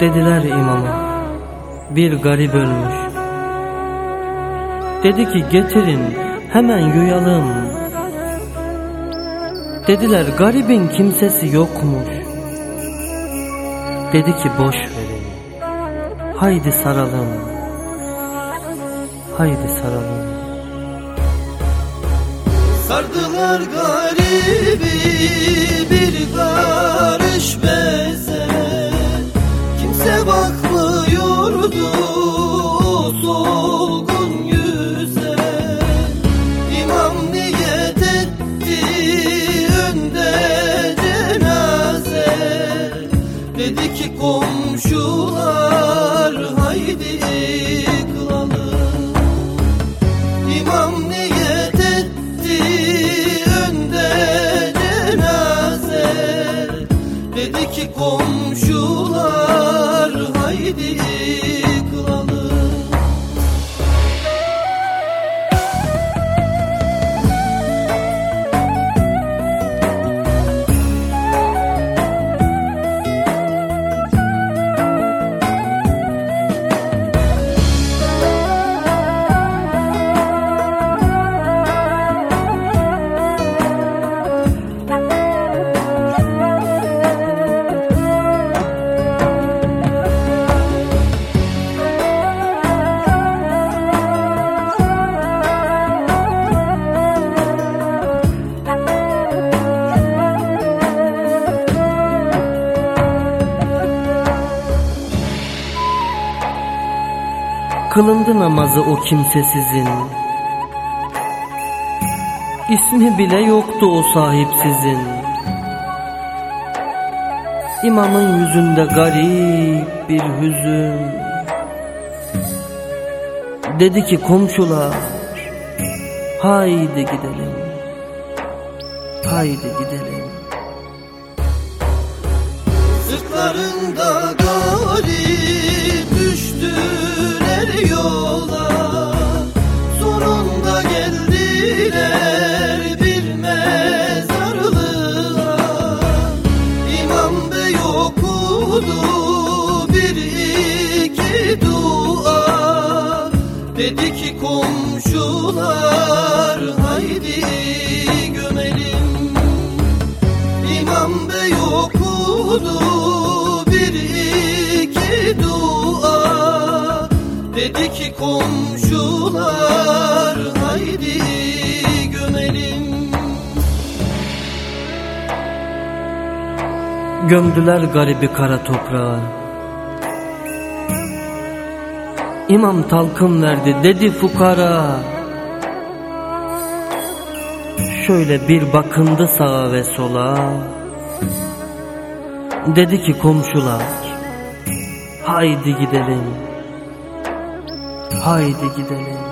Dediler imama bir garip ölmüş. Dedi ki getirin hemen yuyalım. Dediler garibin kimsesi yokmuş. Dedi ki boş verin. Haydi saralım. Haydi saralım. Sardılar garibi bir karış beze Kimse bakmıyordu solgun yüze İmam niyet etti önde cenaze Dedi ki komşular Dedi Kılındı namazı o kimsesizin. İsmi bile yoktu o sahipsizin. İmamın yüzünde garip bir hüzün. Dedi ki komşular, haydi gidelim. Haydi gidelim. Sırtlarında garip yola Sonunda geldiler bir mezarlığa İmam Bey okudu bir iki dua. Dedi ki komşular haydi gömelim. İmam Bey okudu komşular haydi gömelim Gömdüler garibi kara toprağa. İmam talkın verdi dedi fukara. Şöyle bir bakındı sağa ve sola. Dedi ki komşular. Haydi gidelim. Haydi gidelim.